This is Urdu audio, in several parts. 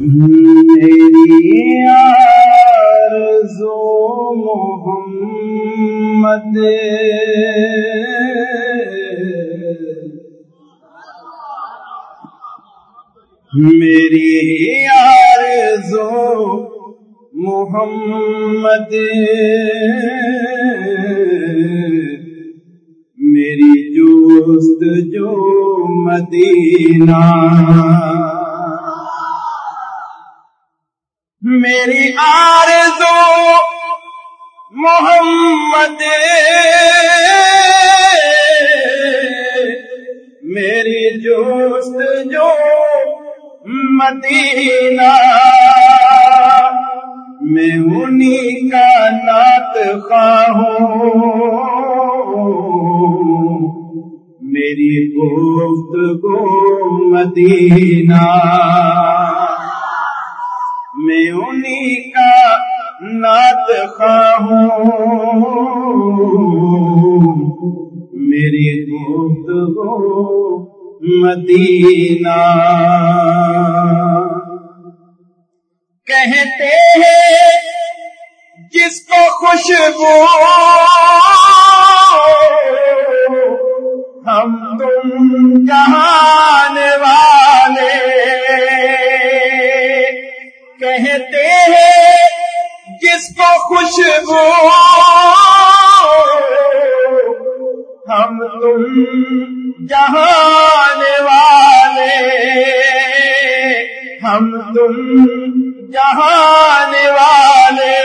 میری آرزو محمد۔ میری آرزو محمد۔ مدینہ۔ میری آرزو محمد میری جوست جو مدینہ۔ میں انہیں کا نات خواہوں میری گفتگو مدینہ۔ میں انہیں کا نات خواہوں۔ میری گفتگو مدینہ۔ کہتے ہیں، جس کو خوشبو ہیں جس کو خوشبو ہم تم جہان والے، ہم تم جہان والے۔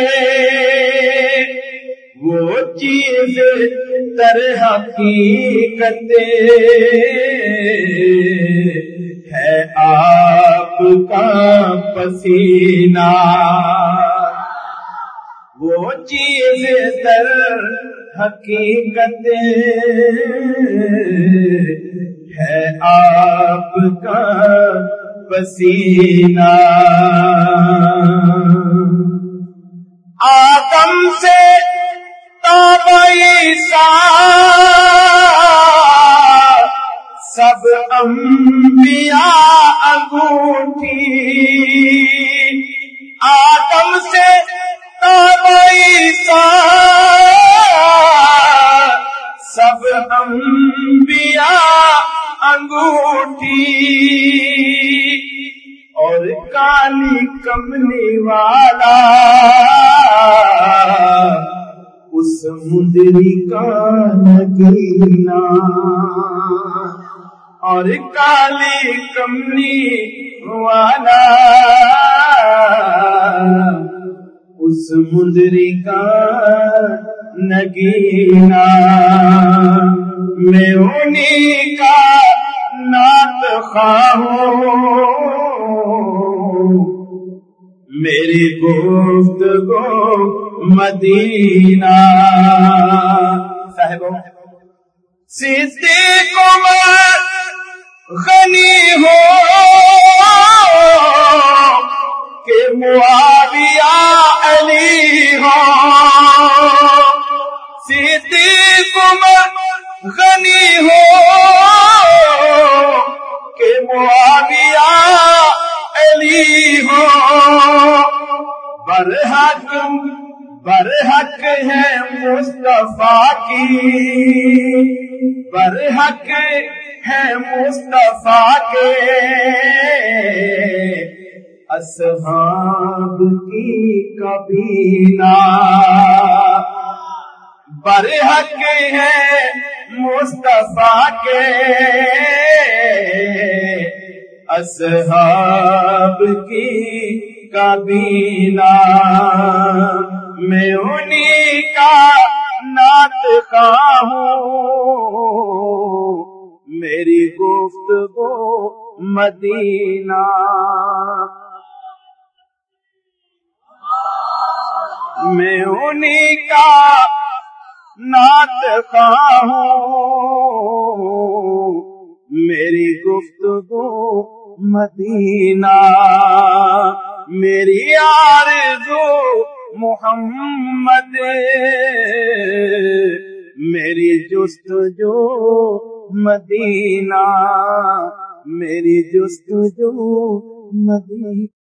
وہ چیز در حقیقت ہے آپ کا پسینہ۔ وہ چیز در حقیقت ہے آپ کا پسینہ۔ آدم سے تابعیسا سب انبیاء انگوٹھی سب انبیاء انگوٹھی اور کالی کملی والا اس مدری کا نگینا اور کالی کملی والا اس مدری کا نگینا میں انہیں کا نات خواہوں۔ میری گفتگو مدینہ۔ صاحبوں صدیق عمر صدیق عمر غنی ہو کہ معاویہ علی ہو۔ برحق برحق ہے مصطفیٰ کی۔ برحق ہے مصطفیٰ کے۔ اصحاب کی کبینا برحق ہے مصطفیٰ کے۔ اصحاب کی کبینا میں انہیں کا نات ہوں۔ میری گفتگو مدینہ۔ میں انہیں کا نات ہوں؟ میری گفتگو مدینہ، میری آرزو محمد، میری جست جو مدینہ، میری جستجو مدینہ۔